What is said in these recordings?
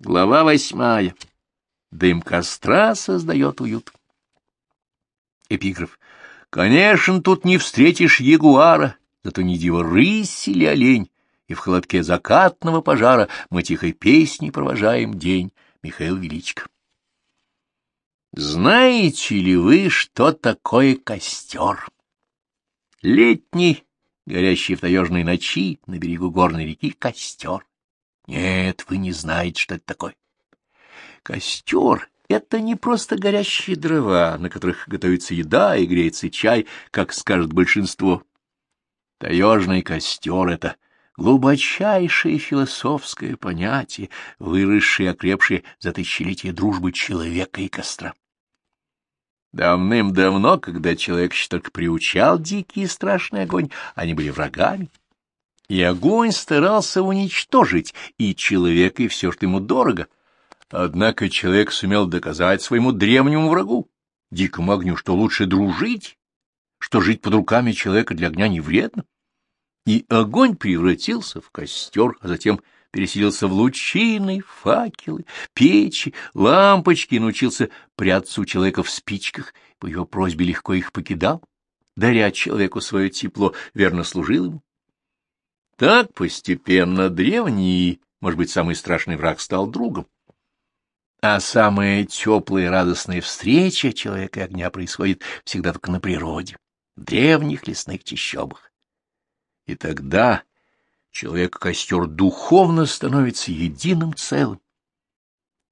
Глава восьмая. Дым костра создает уют. Эпиграф. Конечно, тут не встретишь ягуара, зато не диво рысь или олень, и в холодке закатного пожара мы тихой песней провожаем день. Михаил Величко. Знаете ли вы, что такое костер? Летний, горящий в таежной ночи на берегу горной реки, костер. Нет, вы не знаете, что это такое. Костер — это не просто горящие дрова, на которых готовится еда и греется чай, как скажет большинство. Таежный костер — это глубочайшее философское понятие, выросшее и окрепшее за тысячелетия дружбы человека и костра. Давным-давно, когда человек еще только приучал дикий и страшный огонь, они были врагами. И огонь старался уничтожить и человека, и все, что ему дорого. Однако человек сумел доказать своему древнему врагу, дикому огню, что лучше дружить, что жить под руками человека для огня не вредно. И огонь превратился в костер, а затем переселился в лучины, факелы, печи, лампочки и научился прятаться у человека в спичках, по его просьбе легко их покидал, даря человеку свое тепло, верно служил ему. Так постепенно древний, может быть, самый страшный враг стал другом. А самая теплая и радостная встреча человека и огня происходит всегда только на природе, в древних лесных чащобах. И тогда человек-костер духовно становится единым целым.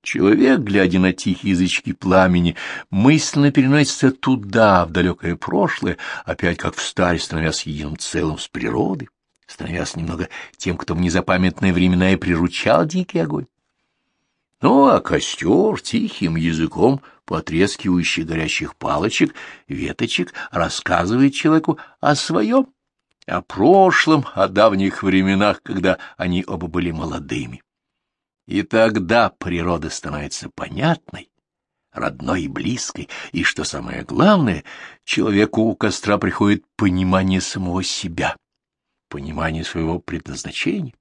Человек, глядя на тихие язычки пламени, мысленно переносится туда, в далекое прошлое, опять как в старе, становясь единым целым с природой, становясь немного тем, кто в незапамятные времена и приручал дикий огонь. Ну, а костер тихим языком, потрескивающий горящих палочек, веточек, рассказывает человеку о своем, о прошлом, о давних временах, когда они оба были молодыми. И тогда природа становится понятной, родной и близкой, и, что самое главное, человеку у костра приходит понимание самого себя, понимание своего предназначения.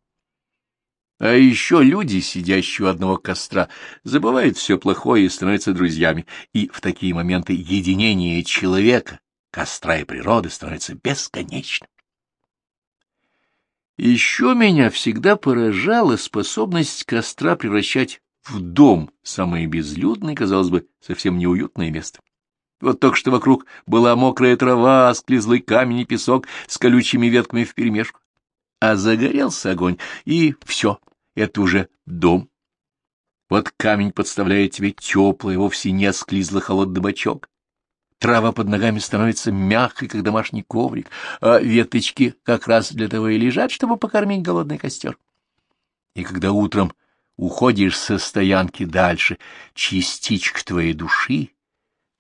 А еще люди, сидящие у одного костра, забывают все плохое и становятся друзьями, и в такие моменты единение человека, костра и природы становится бесконечным. Еще меня всегда поражала способность костра превращать в дом самое безлюдное, казалось бы, совсем неуютное место. Вот только что вокруг была мокрая трава, склизлый камень и песок с колючими ветками вперемешку. А загорелся огонь, и все, это уже дом. Вот камень подставляет тебе теплый, вовсе не осклизлый холодный бочок. Трава под ногами становится мягкой, как домашний коврик, а веточки как раз для того и лежат, чтобы покормить голодный костер. И когда утром уходишь со стоянки дальше, частичка твоей души,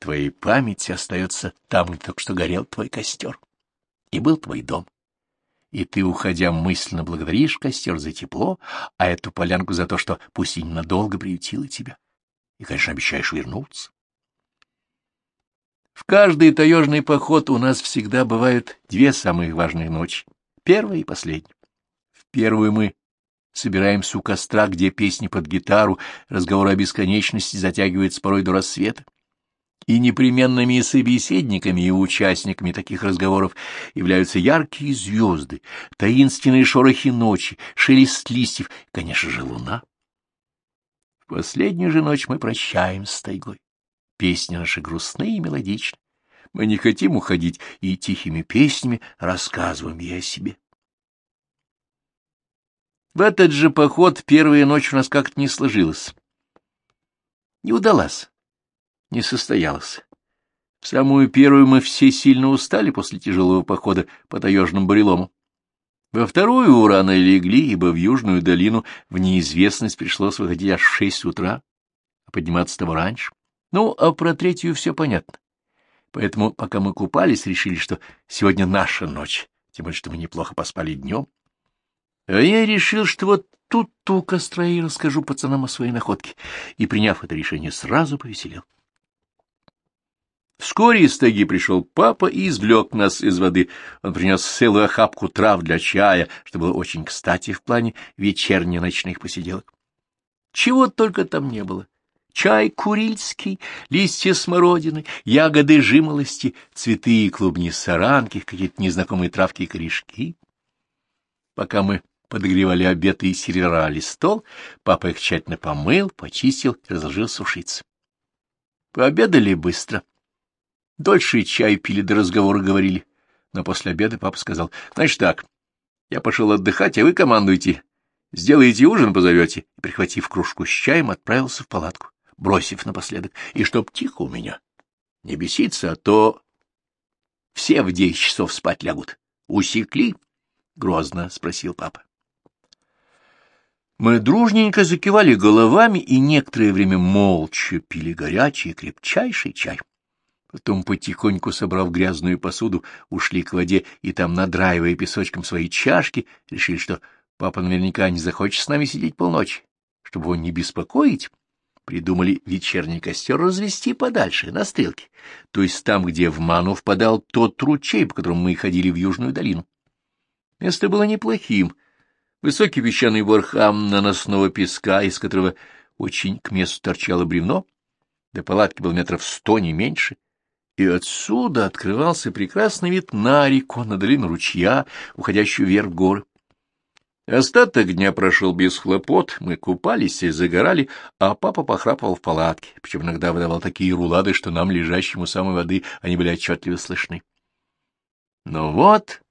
твоей памяти остается там, где только что горел твой костер, и был твой дом. И ты, уходя, мысленно благодаришь костер за тепло, а эту полянку за то, что пусть и ненадолго приютила тебя. И, конечно, обещаешь вернуться. В каждый таежный поход у нас всегда бывают две самые важные ночи, первая и последняя. В первую мы собираемся у костра, где песни под гитару, разговоры о бесконечности затягиваются порой до рассвета. И непременными собеседниками и участниками таких разговоров являются яркие звезды, таинственные шорохи ночи, шелест листьев конечно же, луна. В последнюю же ночь мы прощаемся с тайгой. Песни наши грустные и мелодичны. Мы не хотим уходить и тихими песнями рассказываем ей о себе. В этот же поход первая ночь у нас как-то не сложилась. Не удалась, не состоялась. В самую первую мы все сильно устали после тяжелого похода по таежному барелому. Во вторую рано легли, ибо в Южную долину в неизвестность пришлось выходить аж в шесть утра, а подниматься того раньше. Ну, а про третью все понятно. Поэтому, пока мы купались, решили, что сегодня наша ночь, тем более, что мы неплохо поспали днем. А я решил, что вот тут-то у костра и расскажу пацанам о своей находке, и, приняв это решение, сразу повеселел. Вскоре из тайги пришел папа и извлек нас из воды. Он принес целую охапку трав для чая, что было очень кстати в плане вечерне-ночных посиделок. Чего только там не было. Чай курильский, листья смородины, ягоды жимолости, цветы и клубни саранки, какие-то незнакомые травки и корешки. Пока мы подогревали обед и сервировали стол, папа их тщательно помыл, почистил и разложил сушиться. Пообедали быстро. Дольше чай пили, до разговора говорили. Но после обеда папа сказал, значит так, я пошел отдыхать, а вы командуйте. Сделаете ужин, позовете. Прихватив кружку с чаем, отправился в палатку, бросив напоследок. И чтоб тихо у меня. Не беситься, а то все в десять часов спать лягут. Усекли? — грозно спросил папа. Мы дружненько закивали головами и некоторое время молча пили горячий крепчайший чай. Потом, потихоньку собрав грязную посуду, ушли к воде и там, надраивая песочком свои чашки, решили, что папа наверняка не захочет с нами сидеть полночи. Чтобы его не беспокоить, придумали вечерний костер развести подальше, на стрелке, то есть там, где в ману впадал тот ручей, по которому мы ходили в Южную долину. Место было неплохим, Высокий песчаный бархам наносного песка, из которого очень к месту торчало бревно, до палатки был метров сто, не меньше, и отсюда открывался прекрасный вид на реку, на долину ручья, уходящую вверх в горы. Остаток дня прошел без хлопот, мы купались и загорали, а папа похрапывал в палатке, причем иногда выдавал такие рулады, что нам, лежащим у самой воды, они были отчетливо слышны. Но вот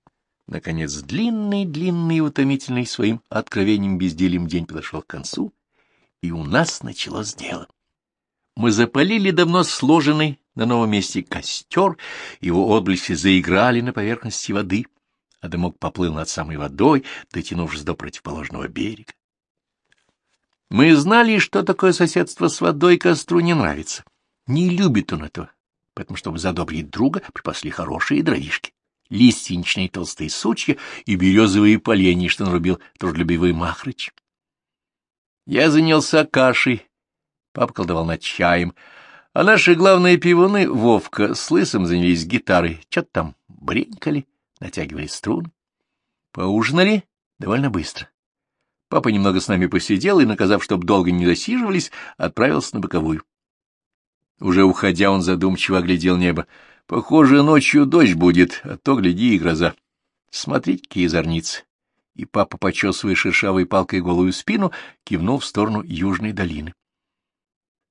Наконец, длинный-длинный и утомительный своим откровением бездельем день подошел к концу, и у нас началось дело. Мы запалили давно сложенный на новом месте костер, его отблески заиграли на поверхности воды, а дымок поплыл над самой водой, дотянувшись до противоположного берега. Мы знали, что такое соседство с водой костру не нравится. Не любит он этого, поэтому, чтобы задобрить друга, припасли хорошие дровишки лиственничные толстые сучья и березовые поленья, что нарубил трудолюбивый Махрыч. Я занялся кашей, папа колдовал над чаем, а наши главные пивуны, Вовка с Лысым, занялись гитарой, что-то там бренькали, натягивали струн. Поужинали довольно быстро. Папа немного с нами посидел и, наказав, чтоб долго не засиживались, отправился на боковую. Уже уходя, он задумчиво оглядел небо. Похоже, ночью дождь будет, а то, гляди, и гроза. Смотрите, какие зорницы. И папа, почесывая шершавой палкой голую спину, кивнул в сторону южной долины.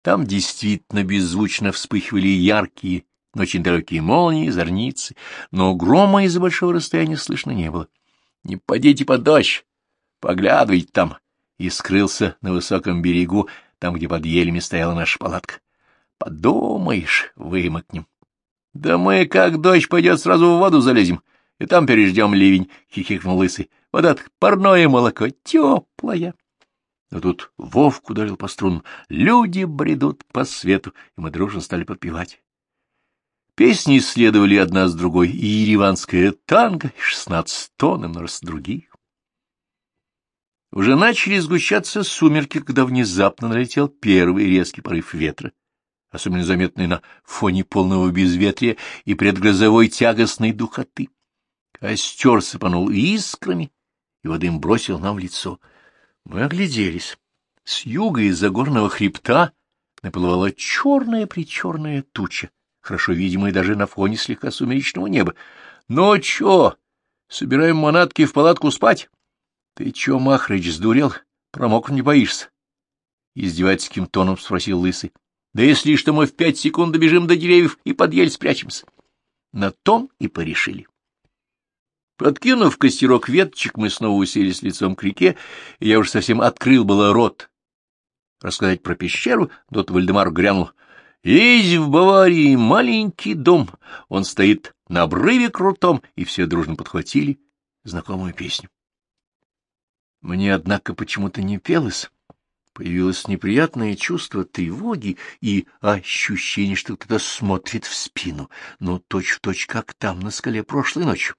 Там действительно беззвучно вспыхивали яркие, но очень далекие молнии, зорницы, но грома из-за большого расстояния слышно не было. Не подите под дождь, поглядывайте там. И скрылся на высоком берегу, там, где под елями стояла наша палатка. Подумаешь, вымокнем. — Да мы, как дождь пойдет, сразу в воду залезем, и там переждем ливень, — хихикнул лысый. — Вода парное молоко, теплое. Но тут Вовку ударил по струнам. Люди бредут по свету, и мы дружно стали подпевать. Песни следовали одна с другой, и ереванская танго, и шестнадцать тонн, и множество других. Уже начали сгущаться сумерки, когда внезапно налетел первый резкий порыв ветра, особенно заметный на фоне полного безветрия и предгрозовой тягостной духоты. Костер сыпанул искрами, и воды им бросил нам в лицо. Мы огляделись. С юга из-за горного хребта наплывала черная-причерная туча, хорошо видимая даже на фоне слегка сумеречного неба. — Ну чё, собираем манатки в палатку спать? — Ты чё, Махрыч, сдурел? Промок не боишься? — издевательским тоном спросил Лысый. Да если что, мы в пять секунд добежим до деревьев и под ель спрячемся. На том и порешили. Подкинув костерок веточек, мы снова уселись лицом к реке, и я уж совсем открыл было рот. Рассказать про пещеру, тот Вальдемар грянул. Есть в Баварии маленький дом, он стоит на обрыве крутом, и все дружно подхватили знакомую песню. Мне, однако, почему-то не пелось. Появилось неприятное чувство тревоги и ощущение, что кто-то смотрит в спину, но точь-в-точь, точь, как там, на скале прошлой ночью.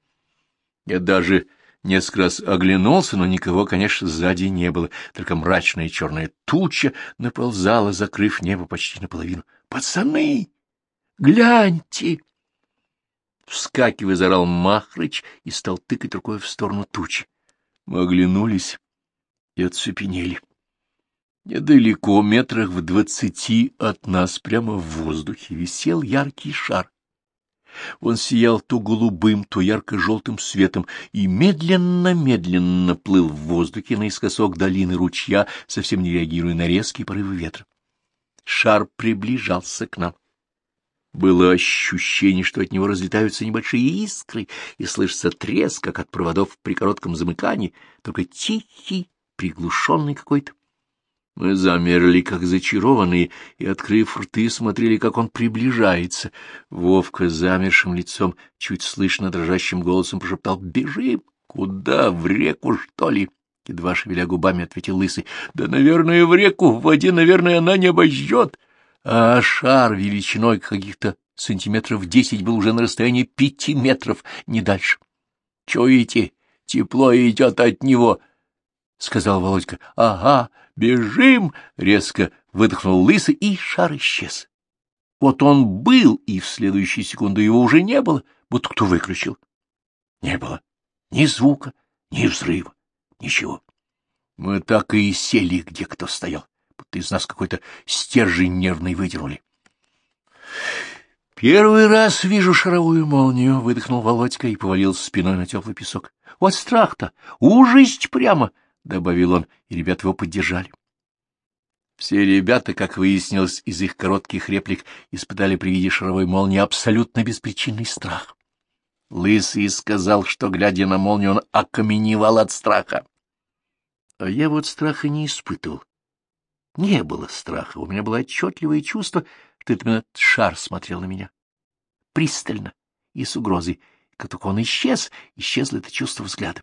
Я даже несколько раз оглянулся, но никого, конечно, сзади не было, только мрачная черная туча наползала, закрыв небо почти наполовину. «Пацаны, гляньте!» Вскакивая, зарал Махрыч и стал тыкать рукой в сторону тучи. Мы оглянулись и оцепенели. Недалеко, метрах в двадцати от нас, прямо в воздухе, висел яркий шар. Он сиял то голубым, то ярко-желтым светом и медленно-медленно плыл в воздухе наискосок долины ручья, совсем не реагируя на резкие порывы ветра. Шар приближался к нам. Было ощущение, что от него разлетаются небольшие искры, и слышится треск, как от проводов при коротком замыкании, только тихий, приглушенный какой-то. Мы замерли, как зачарованные, и, открыв рты, смотрели, как он приближается. Вовка замершим лицом, чуть слышно дрожащим голосом прошептал «Бежим! Куда? В реку, что ли?» Едва шевеля губами, ответил Лысый. «Да, наверное, в реку. В воде, наверное, она не обожжет». А шар величиной каких-то сантиметров десять был уже на расстоянии пяти метров, не дальше. «Чуете? Тепло идет от него!» — сказал Володька. — Ага, бежим! — резко выдохнул лысый, и шар исчез. Вот он был, и в следующую секунду его уже не было, будто кто выключил. Не было ни звука, ни взрыва, ничего. Мы так и сели, где кто стоял, будто из нас какой-то стержень нервный выдернули. — Первый раз вижу шаровую молнию, — выдохнул Володька и повалился спиной на теплый песок. — Вот страх-то, ужасть прямо! — добавил он, и ребята его поддержали. Все ребята, как выяснилось из их коротких реплик, испытали при виде шаровой молнии абсолютно беспричинный страх. Лысый сказал, что, глядя на молнию, он окаменевал от страха. А я вот страха не испытывал. Не было страха, у меня было отчетливое чувство, что это именно шар смотрел на меня. Пристально и с угрозой. Как только он исчез, исчезло это чувство взгляда.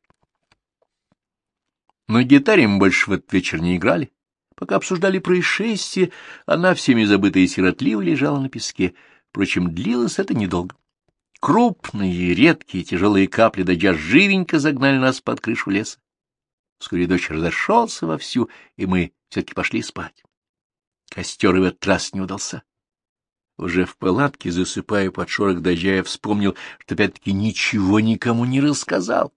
На гитаре мы больше в этот вечер не играли. Пока обсуждали происшествие, она, всеми забытая и сиротливо, лежала на песке. Впрочем, длилось это недолго. Крупные, редкие, тяжелые капли дождя живенько загнали нас под крышу леса. Вскоре дождь разошелся вовсю, и мы все-таки пошли спать. Костер в этот раз не удался. Уже в палатке, засыпая под шорох дождя, я вспомнил, что опять-таки ничего никому не рассказал.